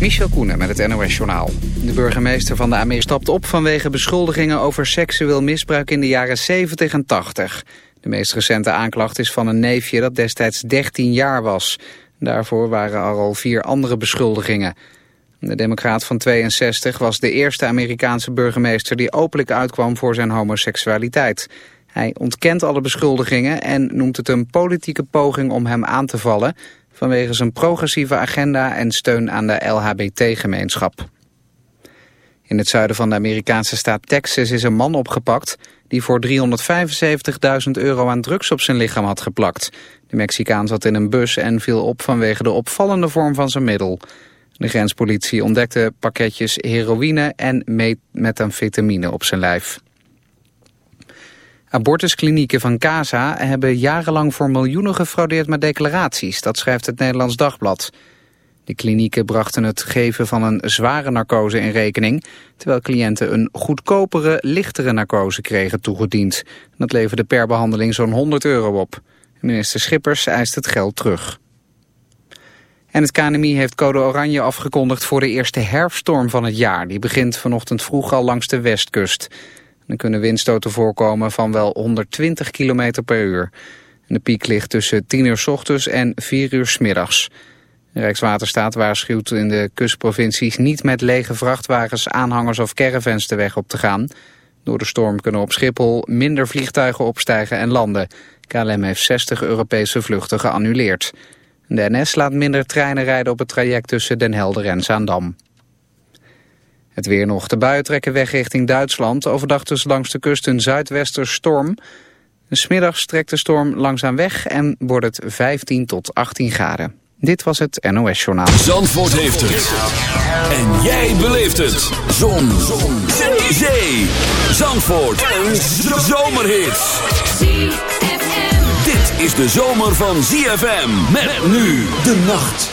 Michel Koenen met het NOS-journaal. De burgemeester van de Amerika stapt op vanwege beschuldigingen over seksueel misbruik in de jaren 70 en 80. De meest recente aanklacht is van een neefje dat destijds 13 jaar was. Daarvoor waren er al vier andere beschuldigingen. De democraat van 62 was de eerste Amerikaanse burgemeester die openlijk uitkwam voor zijn homoseksualiteit. Hij ontkent alle beschuldigingen en noemt het een politieke poging om hem aan te vallen vanwege zijn progressieve agenda en steun aan de LHBT-gemeenschap. In het zuiden van de Amerikaanse staat Texas is een man opgepakt die voor 375.000 euro aan drugs op zijn lichaam had geplakt. De Mexicaan zat in een bus en viel op vanwege de opvallende vorm van zijn middel. De grenspolitie ontdekte pakketjes heroïne en methamfetamine op zijn lijf. Abortusklinieken van Casa hebben jarenlang voor miljoenen gefraudeerd met declaraties. Dat schrijft het Nederlands Dagblad. De klinieken brachten het geven van een zware narcose in rekening... terwijl cliënten een goedkopere, lichtere narcose kregen toegediend. Dat leverde per behandeling zo'n 100 euro op. Minister Schippers eist het geld terug. En het KNMI heeft code oranje afgekondigd voor de eerste herfststorm van het jaar. Die begint vanochtend vroeg al langs de westkust. Er kunnen windstoten voorkomen van wel 120 km per uur. de piek ligt tussen 10 uur s ochtends en 4 uur s middags. Rijkswaterstaat waarschuwt in de kustprovincies niet met lege vrachtwagens, aanhangers of caravans de weg op te gaan. Door de storm kunnen op Schiphol minder vliegtuigen opstijgen en landen. KLM heeft 60 Europese vluchten geannuleerd. De NS laat minder treinen rijden op het traject tussen Den Helder en Zaandam. Het weer nog. De buien trekken weg richting Duitsland. Overdag dus langs de kust een zuidwester storm. Smiddags trekt de storm langzaam weg en wordt het 15 tot 18 graden. Dit was het NOS Journaal. Zandvoort heeft het. En jij beleeft het. Zon. Zon. Zee. Zee. Zandvoort. Een zomerhit. Dit is de zomer van ZFM. Met nu de nacht.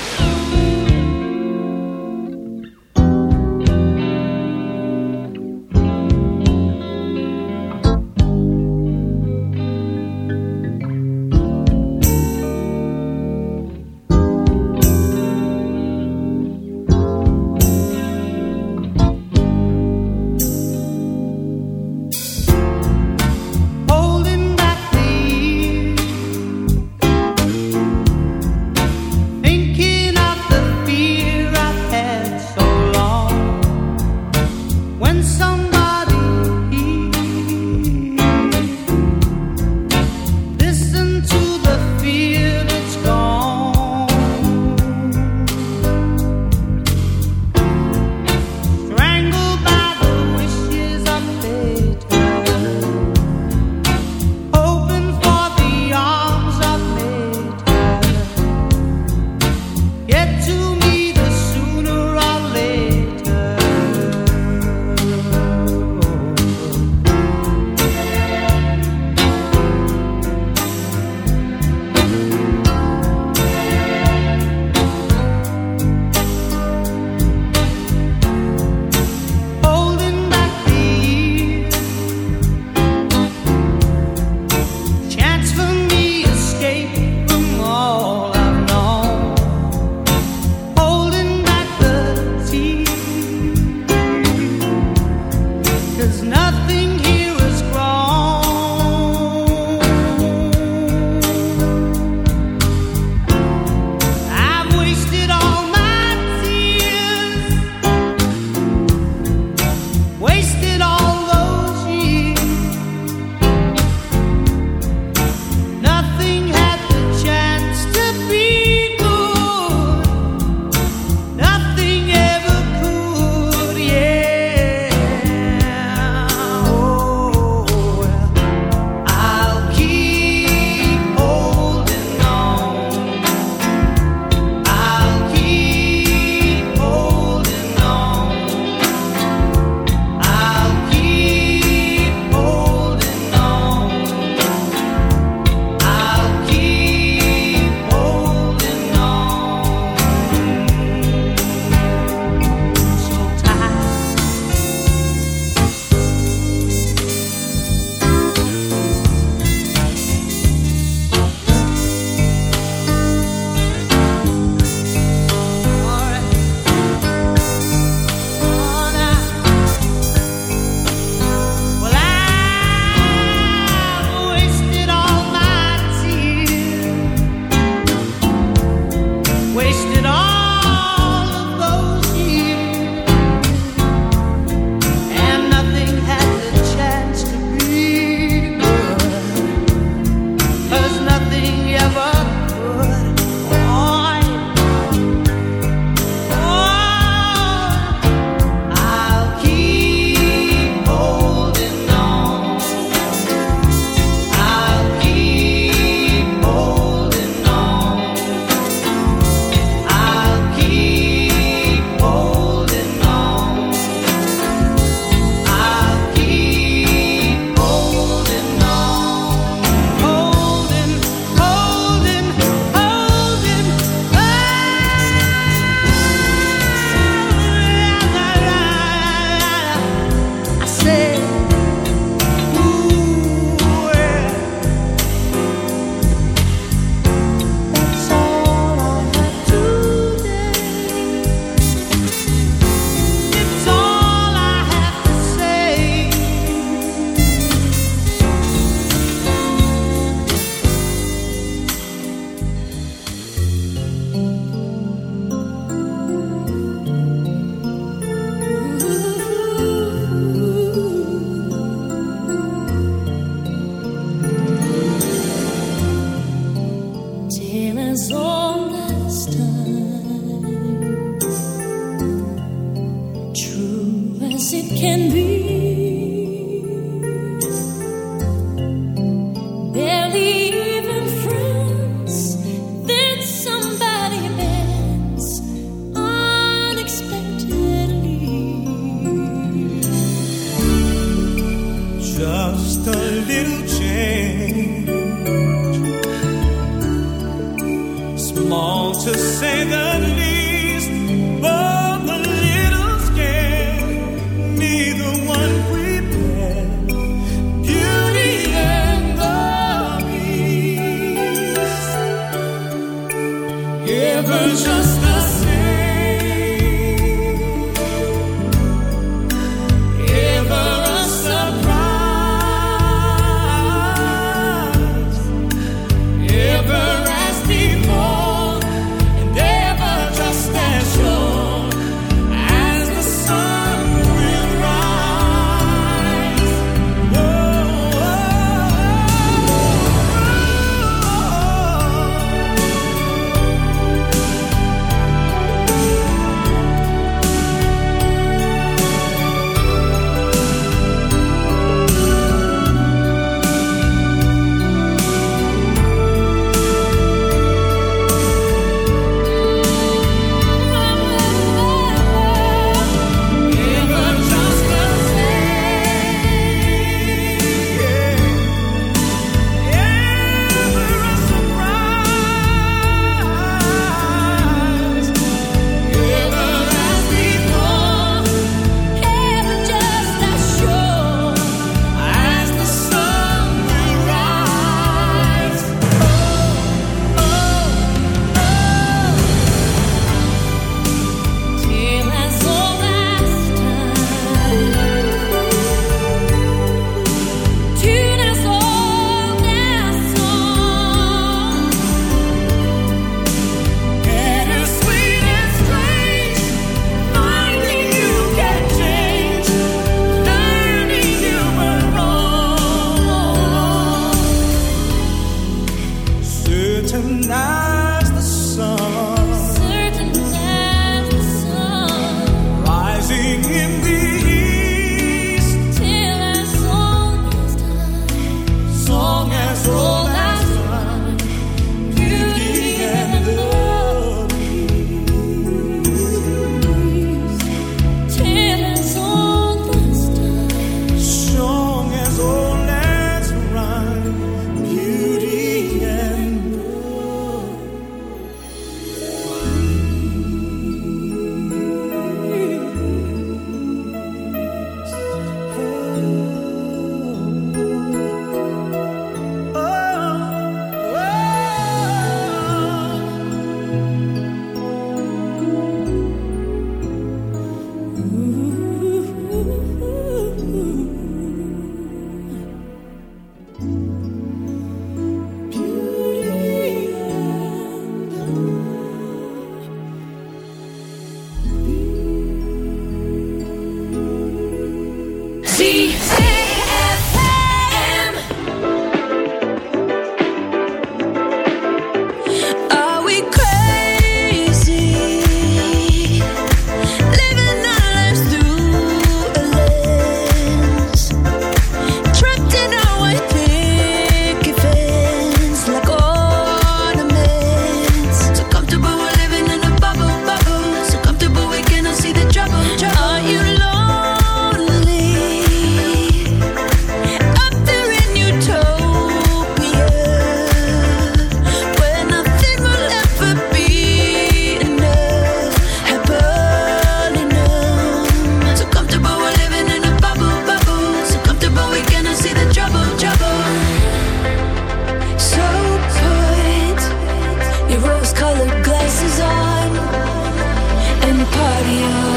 party on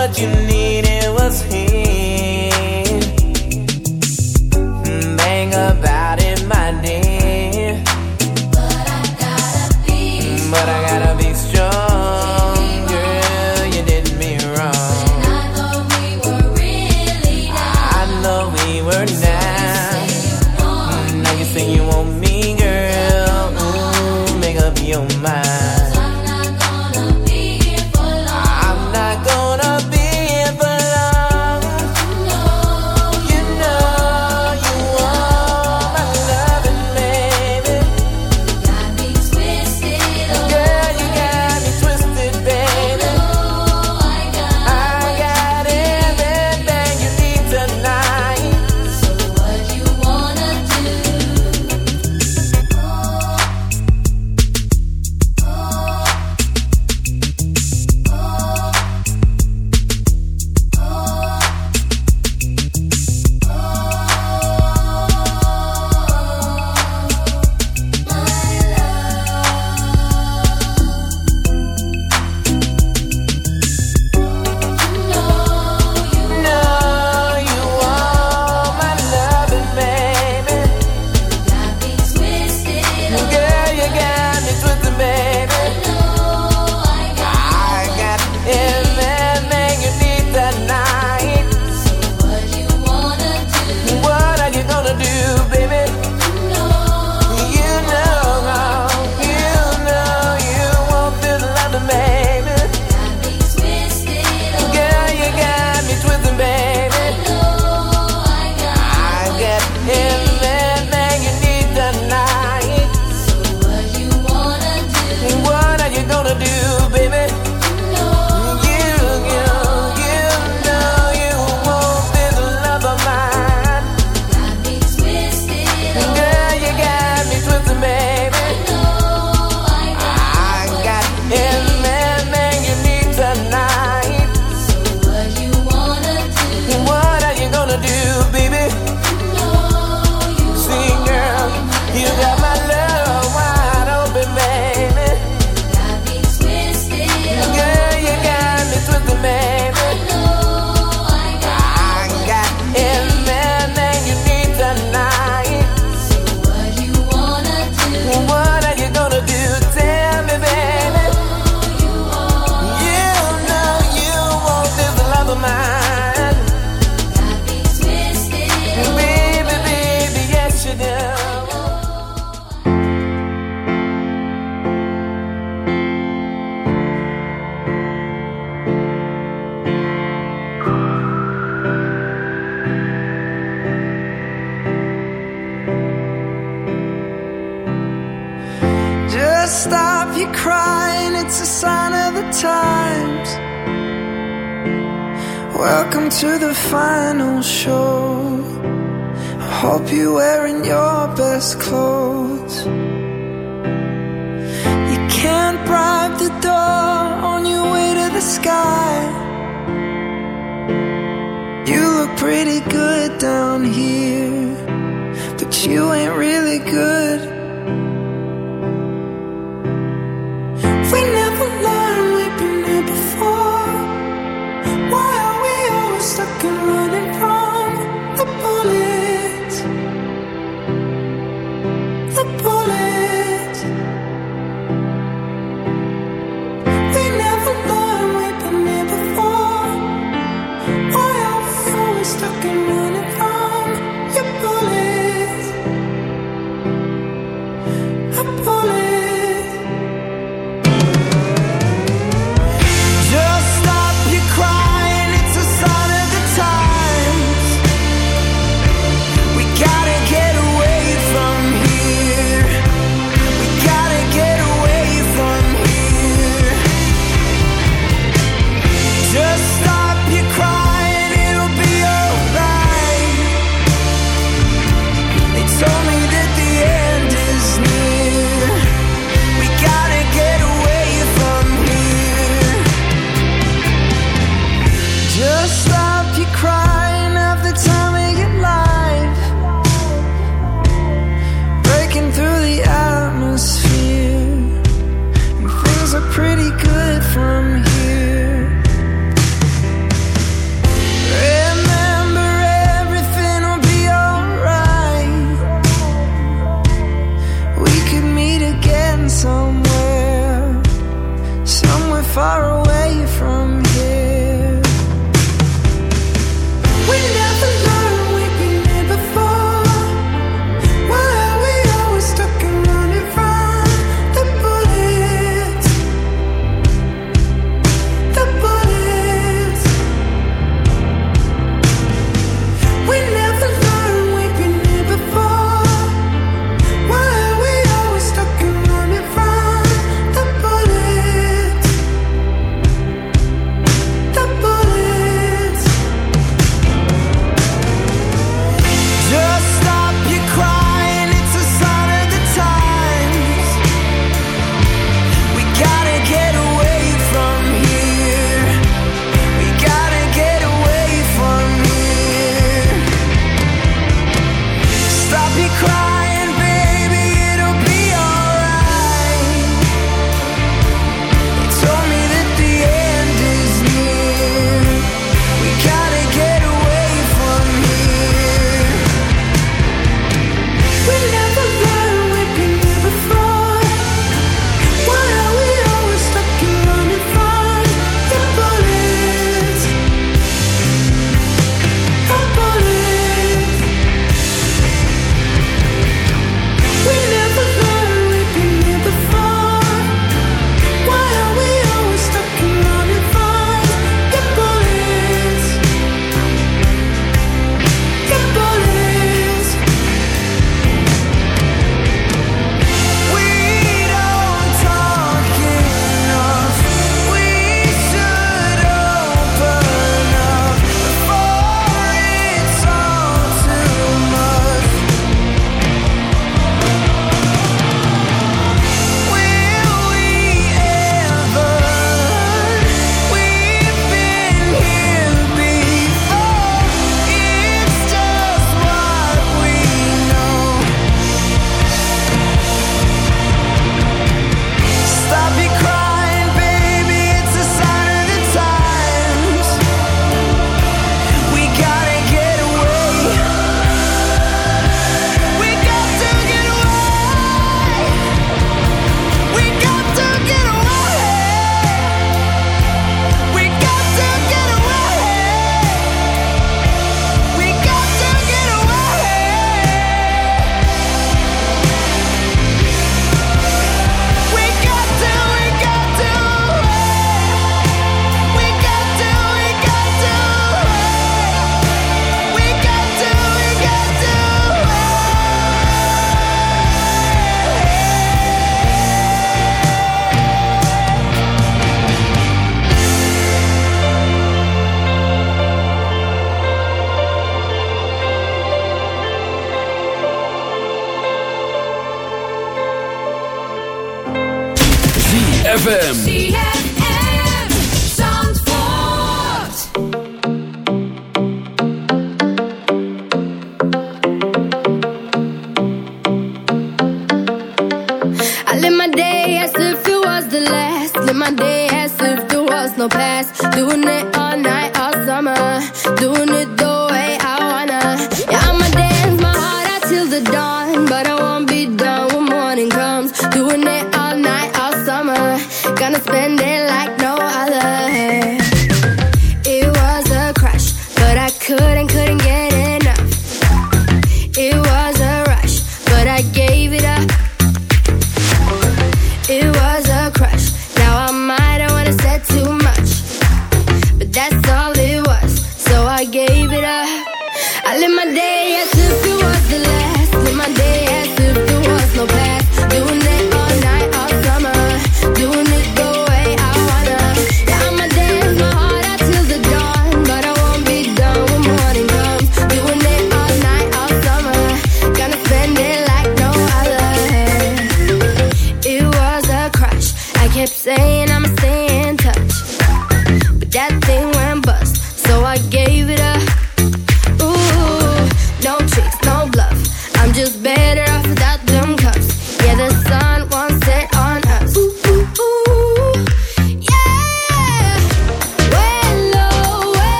what you needed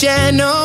gentleman.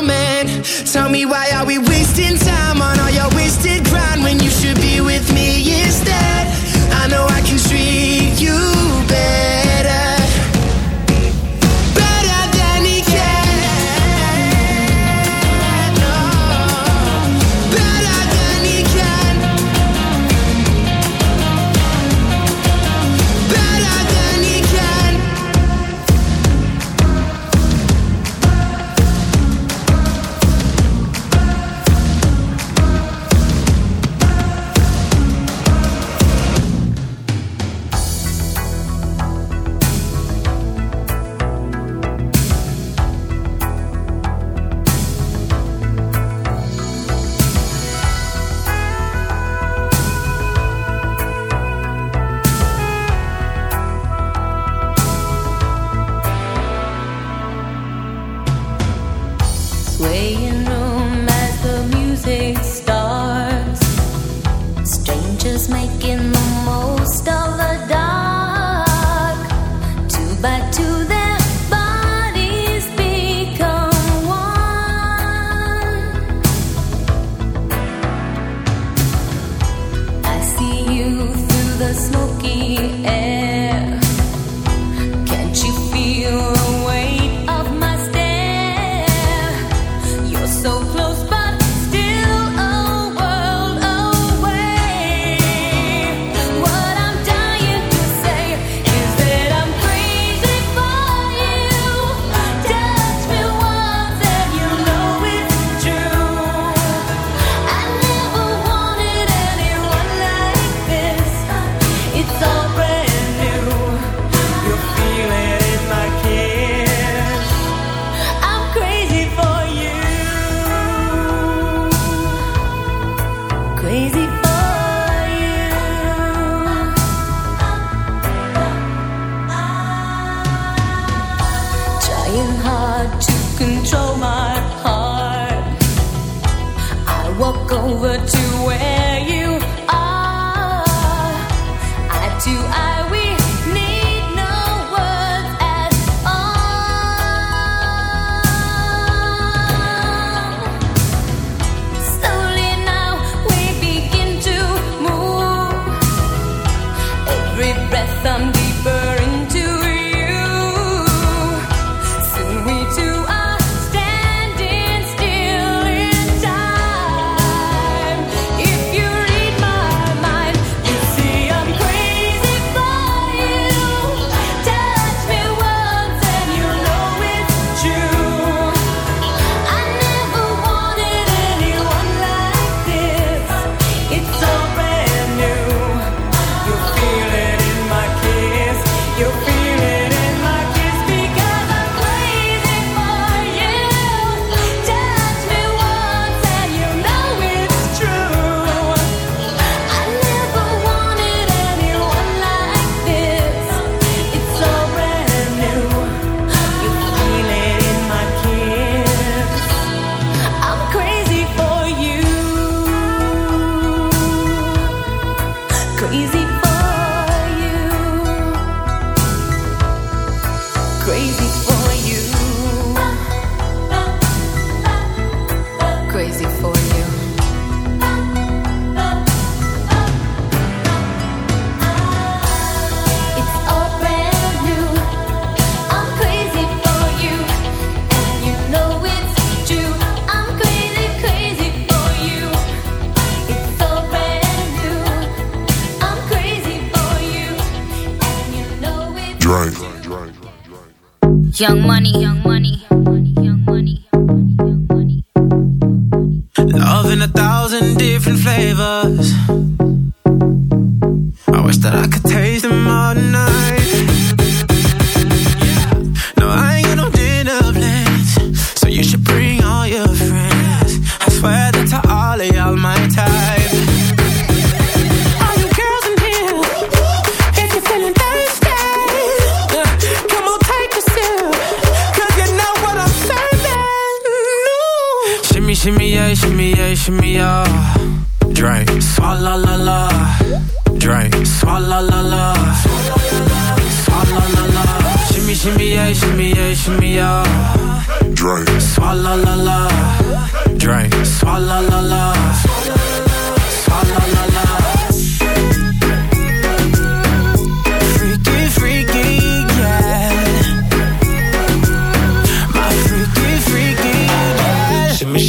Money,